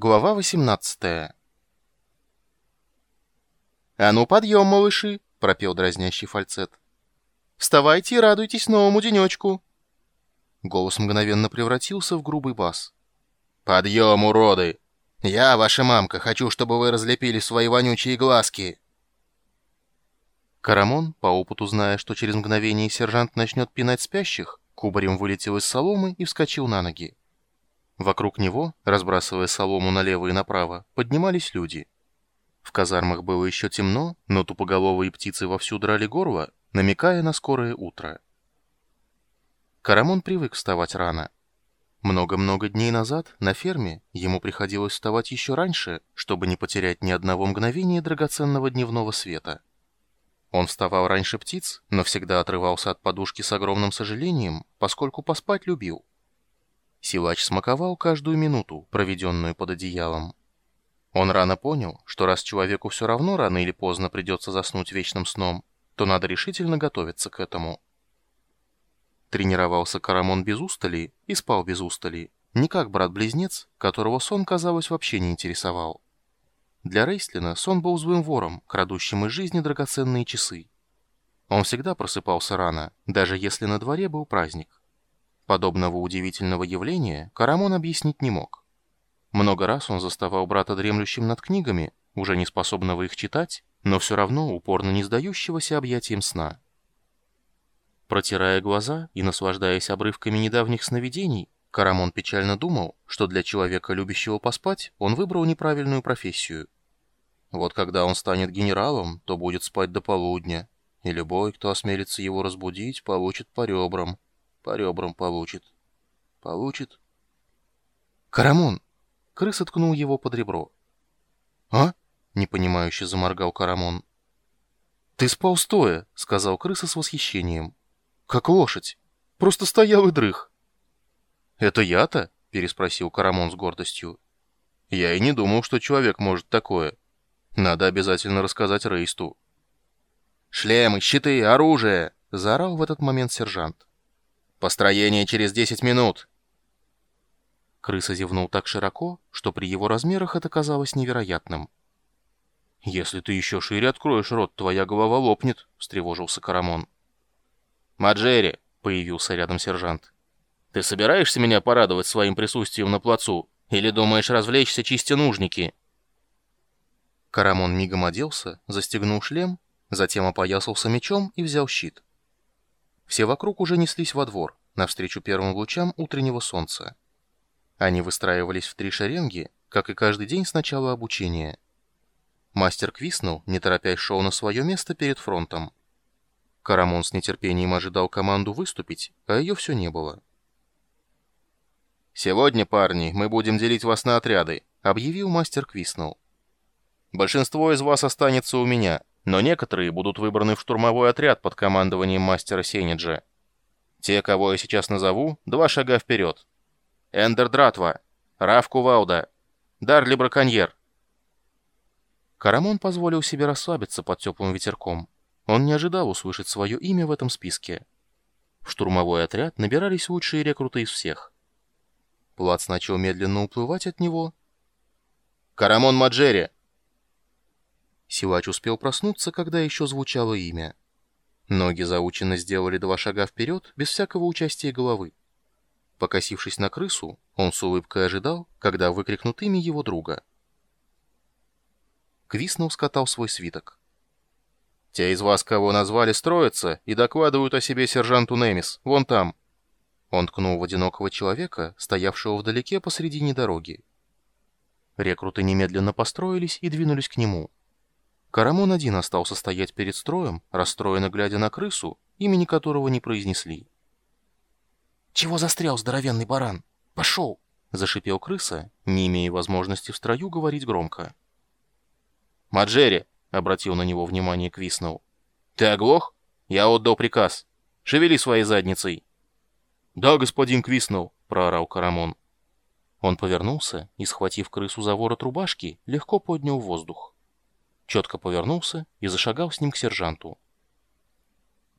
Глава 18 «А ну, подъем, малыши!» — пропел дразнящий фальцет. «Вставайте и радуйтесь новому денечку!» Голос мгновенно превратился в грубый бас. «Подъем, уроды! Я, ваша мамка, хочу, чтобы вы разлепили свои вонючие глазки!» Карамон, по опыту зная, что через мгновение сержант начнет пинать спящих, кубарем вылетел из соломы и вскочил на ноги. Вокруг него, разбрасывая солому налево и направо, поднимались люди. В казармах было еще темно, но тупоголовые птицы вовсю драли горло, намекая на скорое утро. Карамон привык вставать рано. Много-много дней назад на ферме ему приходилось вставать еще раньше, чтобы не потерять ни одного мгновения драгоценного дневного света. Он вставал раньше птиц, но всегда отрывался от подушки с огромным сожалением, поскольку поспать любил. Силач смаковал каждую минуту, проведенную под одеялом. Он рано понял, что раз человеку все равно рано или поздно придется заснуть вечным сном, то надо решительно готовиться к этому. Тренировался Карамон без устали и спал без устали, не как брат-близнец, которого сон, казалось, вообще не интересовал. Для Рейслина сон был злым вором, крадущим из жизни драгоценные часы. Он всегда просыпался рано, даже если на дворе был праздник. Подобного удивительного явления Карамон объяснить не мог. Много раз он заставал брата дремлющим над книгами, уже не способного их читать, но все равно упорно не сдающегося объятием сна. Протирая глаза и наслаждаясь обрывками недавних сновидений, Карамон печально думал, что для человека, любящего поспать, он выбрал неправильную профессию. Вот когда он станет генералом, то будет спать до полудня, и любой, кто осмелится его разбудить, получит по ребрам. По ребрам получит. Получит. Карамон! Крыс ткнул его под ребро. А? Непонимающе заморгал Карамон. Ты спал стоя, сказал крыса с восхищением. Как лошадь. Просто стоял и дрых. Это я-то? Переспросил Карамон с гордостью. Я и не думал, что человек может такое. Надо обязательно рассказать Рейсту. «Шлемы, щиты, оружие!» — заорал в этот момент сержант. Построение через 10 минут!» Крыса зевнул так широко, что при его размерах это казалось невероятным. «Если ты еще шире откроешь рот, твоя голова лопнет», — встревожился Карамон. «Маджери!» — появился рядом сержант. «Ты собираешься меня порадовать своим присутствием на плацу? Или думаешь развлечься чистя нужники?» Карамон мигом оделся, застегнул шлем, затем опоясался мечом и взял щит. Все вокруг уже неслись во двор, навстречу первым лучам утреннего солнца. Они выстраивались в три шеренги, как и каждый день с начала обучения. Мастер Квиснул, не торопясь, шел на свое место перед фронтом. Карамон с нетерпением ожидал команду выступить, а ее все не было. «Сегодня, парни, мы будем делить вас на отряды», — объявил мастер Квиснул. «Большинство из вас останется у меня, но некоторые будут выбраны в штурмовой отряд под командованием мастера Сениджа. Те, кого я сейчас назову, два шага вперед. Эндер Дратва, Раф Кувалда, Дарли Браконьер. Карамон позволил себе расслабиться под теплым ветерком. Он не ожидал услышать свое имя в этом списке. В штурмовой отряд набирались лучшие рекруты из всех. Плац начал медленно уплывать от него. «Карамон Маджери!» Силач успел проснуться, когда еще звучало имя. Ноги заученно сделали два шага вперед, без всякого участия головы. Покосившись на крысу, он с улыбкой ожидал, когда выкрикнут имя его друга. Квиснул скатал свой свиток. «Те из вас, кого назвали, строятся и докладывают о себе сержанту Немис, вон там». Он ткнул в одинокого человека, стоявшего вдалеке посредине дороги. Рекруты немедленно построились и двинулись к нему. Карамон один остался стоять перед строем, расстроенно глядя на крысу, имени которого не произнесли. «Чего застрял здоровенный баран? Пошел!» — зашипел крыса, не имея возможности в строю говорить громко. «Маджери!» — обратил на него внимание Квиснелл. «Ты оглох? Я отдал приказ. Шевели своей задницей!» «Да, господин Квиснелл!» — проорал Карамон. Он повернулся и, схватив крысу за ворот рубашки, легко поднял воздух четко повернулся и зашагал с ним к сержанту.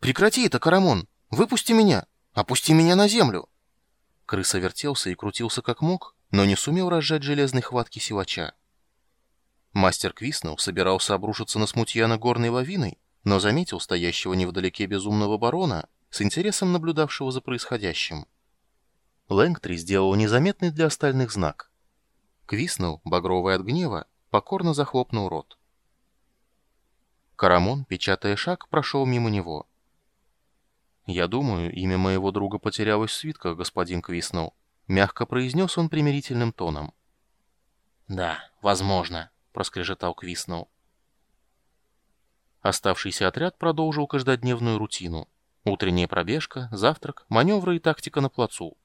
«Прекрати это, Карамон! Выпусти меня! Опусти меня на землю!» Крыса вертелся и крутился как мог, но не сумел разжать железной хватки силача. Мастер Квиснелл собирался обрушиться на смутьяна горной лавиной, но заметил стоящего невдалеке безумного барона, с интересом наблюдавшего за происходящим. Лэнгтри сделал незаметный для остальных знак. Квиснул, багровый от гнева, покорно захлопнул рот. Карамон, печатая шаг, прошел мимо него. «Я думаю, имя моего друга потерялось в свитках, господин Квиснул», — мягко произнес он примирительным тоном. «Да, возможно», — проскрежетал Квиснул. Оставшийся отряд продолжил каждодневную рутину. Утренняя пробежка, завтрак, маневры и тактика на плацу.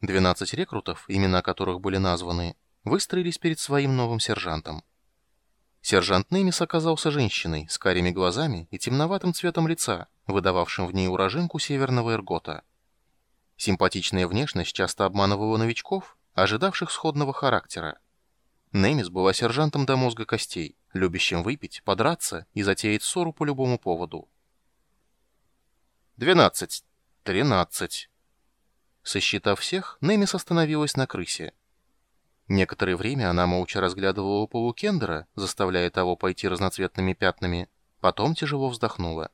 12 рекрутов, имена которых были названы, выстроились перед своим новым сержантом. Сержант Немис оказался женщиной с карими глазами и темноватым цветом лица, выдававшим в ней уроженку северного Эргота. Симпатичная внешность часто обманывала новичков, ожидавших сходного характера. Немис была сержантом до мозга костей, любящим выпить, подраться и затеять ссору по любому поводу. «Двенадцать. Тринадцать». Сосчитав всех, Немис остановилась на крысе. Некоторое время она молча разглядывала полукендера, заставляя того пойти разноцветными пятнами, потом тяжело вздохнула.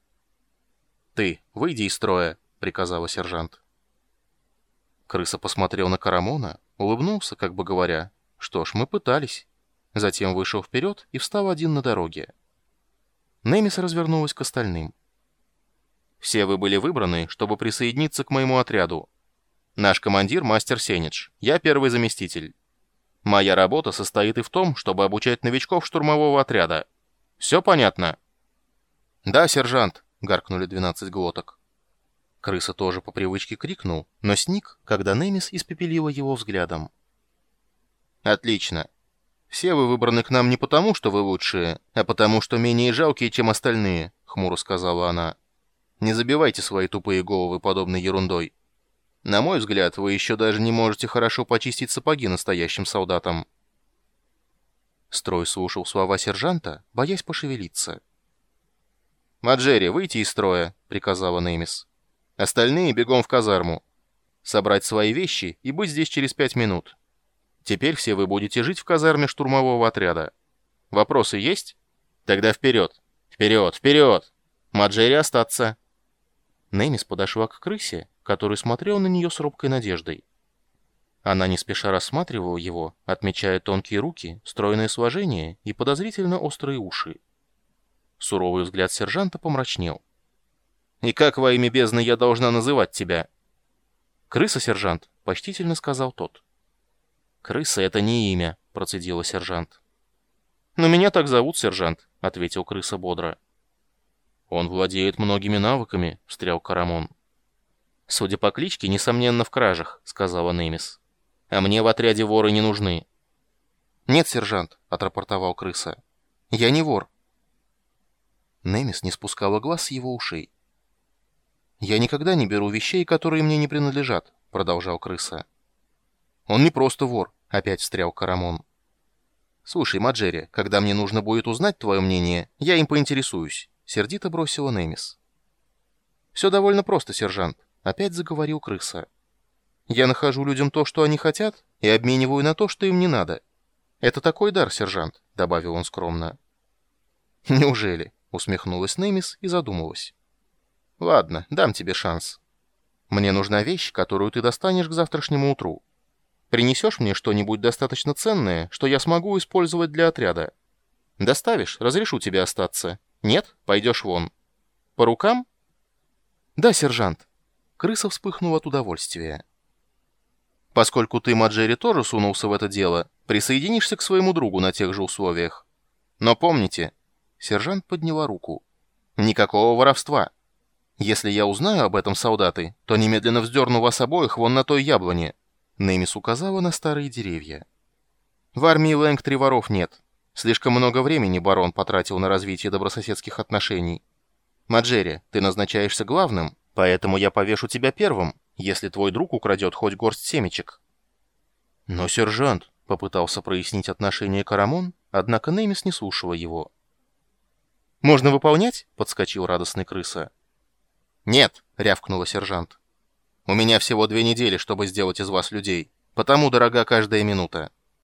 «Ты, выйди из строя», — приказала сержант. Крыса посмотрел на Карамона, улыбнулся, как бы говоря, «Что ж, мы пытались». Затем вышел вперед и встал один на дороге. Немис развернулась к остальным. «Все вы были выбраны, чтобы присоединиться к моему отряду. Наш командир — мастер Сенедж, я первый заместитель». Моя работа состоит и в том, чтобы обучать новичков штурмового отряда. Все понятно?» «Да, сержант», — гаркнули 12 глоток. Крыса тоже по привычке крикнул, но сник, когда Немис испепелила его взглядом. «Отлично. Все вы выбраны к нам не потому, что вы лучшие, а потому, что менее жалкие, чем остальные», — хмуро сказала она. «Не забивайте свои тупые головы подобной ерундой. На мой взгляд, вы еще даже не можете хорошо почистить сапоги настоящим солдатам». Строй слушал слова сержанта, боясь пошевелиться. «Маджери, выйти из строя», — приказала Немис. «Остальные бегом в казарму. Собрать свои вещи и быть здесь через пять минут. Теперь все вы будете жить в казарме штурмового отряда. Вопросы есть? Тогда вперед! Вперед! Вперед! Маджери остаться!» Немис подошла к крысе, который смотрел на нее с робкой надеждой. Она не спеша рассматривала его, отмечая тонкие руки, стройное сложение и подозрительно острые уши. Суровый взгляд сержанта помрачнел. «И как во имя бездны я должна называть тебя?» «Крыса, сержант», — почтительно сказал тот. «Крыса — это не имя», — процедила сержант. «Но меня так зовут, сержант», — ответил крыса бодро. «Он владеет многими навыками», — встрял Карамон. «Судя по кличке, несомненно, в кражах», — сказала Немис. «А мне в отряде воры не нужны». «Нет, сержант», — отрапортовал крыса. «Я не вор». Немис не спускала глаз с его ушей. «Я никогда не беру вещей, которые мне не принадлежат», — продолжал крыса. «Он не просто вор», — опять встрял Карамон. «Слушай, Маджери, когда мне нужно будет узнать твое мнение, я им поинтересуюсь», — сердито бросила Немис. «Все довольно просто, сержант. Опять заговорил крыса. «Я нахожу людям то, что они хотят, и обмениваю на то, что им не надо. Это такой дар, сержант», — добавил он скромно. «Неужели?» — усмехнулась Немис и задумалась. «Ладно, дам тебе шанс. Мне нужна вещь, которую ты достанешь к завтрашнему утру. Принесешь мне что-нибудь достаточно ценное, что я смогу использовать для отряда. Доставишь, разрешу тебе остаться. Нет, пойдешь вон. По рукам?» «Да, сержант», Крыса вспыхнула от удовольствия. «Поскольку ты, Маджери, тоже сунулся в это дело, присоединишься к своему другу на тех же условиях. Но помните...» Сержант подняла руку. «Никакого воровства. Если я узнаю об этом, солдаты, то немедленно вздерну вас обоих вон на той яблоне». Немис указала на старые деревья. «В армии Лэнгтри воров нет. Слишком много времени барон потратил на развитие добрососедских отношений. Маджери, ты назначаешься главным, Поэтому я повешу тебя первым, если твой друг украдет хоть горсть семечек». «Но, сержант», — попытался прояснить отношение Карамон, однако Немис не слушала его. «Можно выполнять?» — подскочил радостный крыса. «Нет», — рявкнула сержант. «У меня всего две недели, чтобы сделать из вас людей. Потому дорога каждая минута.